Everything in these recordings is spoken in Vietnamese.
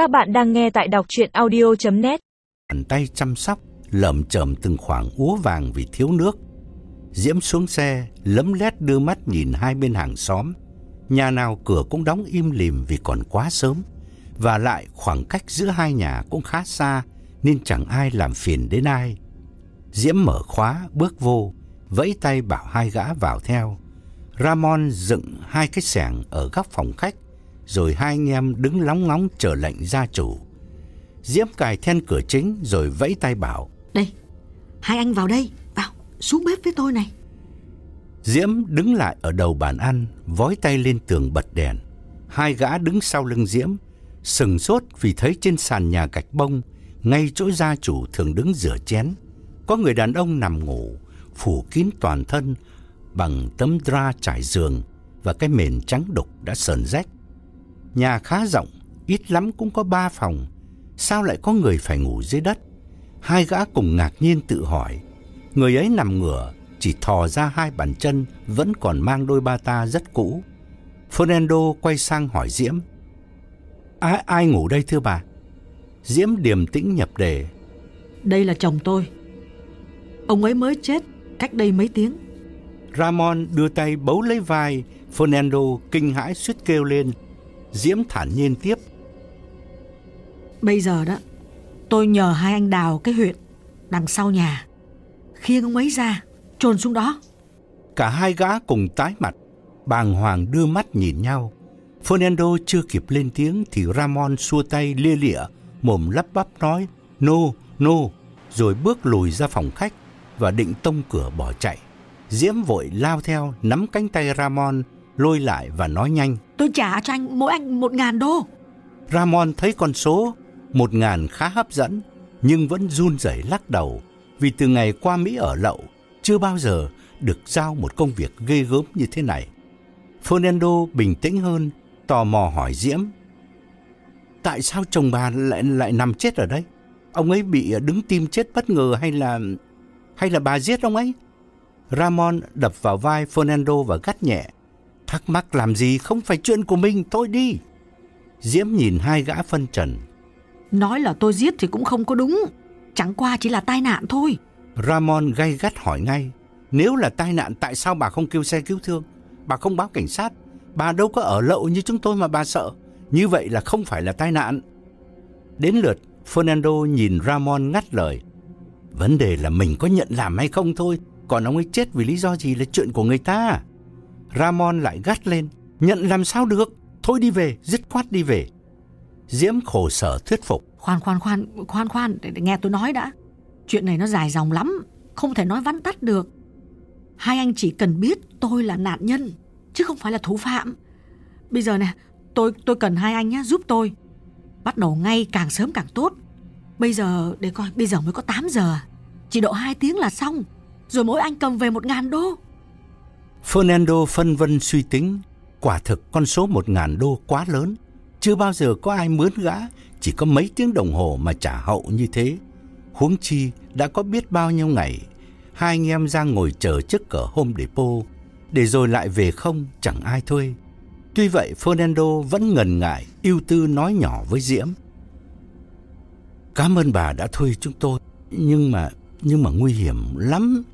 Các bạn đang nghe tại đọc chuyện audio.net Bàn tay chăm sóc, lợm chởm từng khoảng úa vàng vì thiếu nước. Diễm xuống xe, lấm lét đưa mắt nhìn hai bên hàng xóm. Nhà nào cửa cũng đóng im lìm vì còn quá sớm. Và lại khoảng cách giữa hai nhà cũng khá xa nên chẳng ai làm phiền đến ai. Diễm mở khóa, bước vô, vẫy tay bảo hai gã vào theo. Ramon dựng hai cái sẻng ở góc phòng khách, rồi hai anh em đứng lóng ngóng chờ lệnh gia chủ. Diễm cài then cửa chính rồi vẫy tay bảo. Đây, hai anh vào đây, vào, xuống bếp với tôi này. Diễm đứng lại ở đầu bàn ăn, vói tay lên tường bật đèn. Hai gã đứng sau lưng Diễm, sừng sốt vì thấy trên sàn nhà gạch bông, ngay chỗ gia chủ thường đứng rửa chén, có người đàn ông nằm ngủ, phủ kín toàn thân bằng tấm dra trải giường và cái mền trắng đục đã sờn rách. Nhà khá rộng, ít lắm cũng có ba phòng, sao lại có người phải ngủ dưới đất? Hai gã cùng ngạc nhiên tự hỏi, người ấy nằm ngửa, chỉ thò ra hai bàn chân vẫn còn mang đôi ba ta rất cũ. Fernando quay sang hỏi Diễm, ai, ai ngủ đây thưa bà? Diễm điềm tĩnh nhập đề, Đây là chồng tôi. Ông ấy mới chết cách đây mấy tiếng. Ramon đưa tay bấu lấy vai, Fernando kinh hãi suýt kêu lên. Diễm thản nhiên tiếp, Bây giờ đó, tôi nhờ hai anh đào cái huyệt đằng sau nhà. Khiêng ông ấy ra, trồn xuống đó. cả hai gã cùng tái mặt, bàng hoàng đưa mắt nhìn nhau. Fernando chưa kịp lên tiếng thì Ramon xua tay lia lịa, mồm lắp bắp nói no, no, rồi bước lùi ra phòng khách và định tông cửa bỏ chạy. Diễm vội lao theo, nắm cánh tay Ramon, lôi lại và nói nhanh. Tôi trả cho anh mỗi anh một ngàn đô. Ramon thấy con số một ngàn khá hấp dẫn, nhưng vẫn run rẩy lắc đầu vì từ ngày qua Mỹ ở lậu, chưa bao giờ được giao một công việc ghê gớm như thế này. Fernando bình tĩnh hơn, tò mò hỏi Diễm. Tại sao chồng bà lại lại nằm chết ở đây? Ông ấy bị đứng tim chết bất ngờ hay là hay là bà giết ông ấy? Ramon đập vào vai Fernando và gắt nhẹ. Thắc mắc làm gì không phải chuyện của mình, thôi đi. Diễm nhìn hai gã phân trần. Nói là tôi giết thì cũng không có đúng. Chẳng qua chỉ là tai nạn thôi. Ramon gay gắt hỏi ngay. Nếu là tai nạn tại sao bà không kêu xe cứu thương? Bà không báo cảnh sát? Bà đâu có ở lậu như chúng tôi mà bà sợ. Như vậy là không phải là tai nạn. Đến lượt, Fernando nhìn Ramon ngắt lời. Vấn đề là mình có nhận làm hay không thôi. Còn ông ấy chết vì lý do gì là chuyện của người ta. Ramon lại gắt lên. Nhận làm sao được? Thôi đi về, dứt khoát đi về. Diễm khổ sở thuyết phục. Khoan khoan khoan, khoan khoan, để, để nghe tôi nói đã. Chuyện này nó dài dòng lắm, không thể nói vắn tắt được. Hai anh chỉ cần biết tôi là nạn nhân, chứ không phải là thủ phạm. Bây giờ nè, tôi tôi cần hai anh nhé, giúp tôi. Bắt đầu ngay càng sớm càng tốt. Bây giờ, để coi, bây giờ mới có 8 giờ. À. Chỉ độ 2 tiếng là xong. Rồi mỗi anh cầm về một ngàn đô. Fernando phân vân suy tính, quả thực con số một ngàn đô quá lớn, chưa bao giờ có ai mướn gã, chỉ có mấy tiếng đồng hồ mà trả hậu như thế. Huống chi đã có biết bao nhiêu ngày, hai anh em ra ngồi chờ trước cửa Home Depot, để rồi lại về không chẳng ai thuê. Tuy vậy Fernando vẫn ngần ngại, ưu tư nói nhỏ với Diễm. Cảm ơn bà đã thuê chúng tôi, nhưng mà nhưng mà nguy hiểm lắm.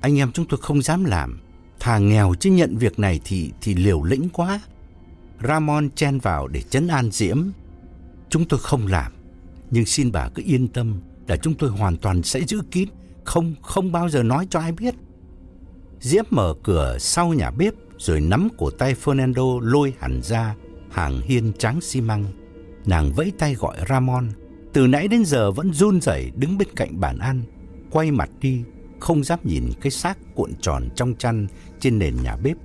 Anh em chúng tôi không dám làm. Thà nghèo chứ nhận việc này thì thì liều lĩnh quá. Ramon chen vào để chấn an Diễm. Chúng tôi không làm, nhưng xin bà cứ yên tâm là chúng tôi hoàn toàn sẽ giữ kín, không không bao giờ nói cho ai biết. Diễm mở cửa sau nhà bếp rồi nắm cổ tay Fernando lôi hẳn ra hàng hiên trắng xi măng. Nàng vẫy tay gọi Ramon, từ nãy đến giờ vẫn run rẩy đứng bên cạnh bàn ăn, quay mặt đi, không dám nhìn cái xác cuộn tròn trong chăn trên nền nhà bếp.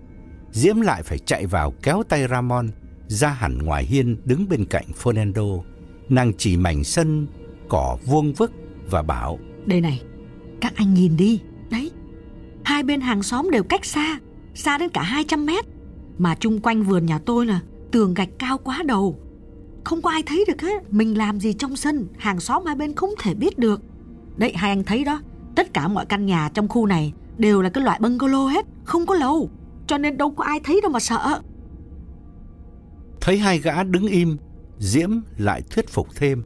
Diễm lại phải chạy vào kéo tay Ramon ra hẳn ngoài hiên đứng bên cạnh Fernando. Nàng chỉ mảnh sân cỏ vuông vức và bảo Đây này, các anh nhìn đi. Đấy, hai bên hàng xóm đều cách xa, xa đến cả 200 mét. Mà chung quanh vườn nhà tôi là tường gạch cao quá đầu. Không có ai thấy được hết, mình làm gì trong sân, hàng xóm hai bên không thể biết được. Đấy, hai anh thấy đó, tất cả mọi căn nhà trong khu này đều là cái loại bungalow hết, không có lầu. Cho nên đâu có ai thấy đâu mà sợ. Thấy hai gã đứng im, Diễm lại thuyết phục thêm.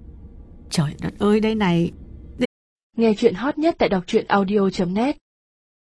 Trời đất ơi đây này Nghe chuyện hot nhất tại đọc truyện audio.net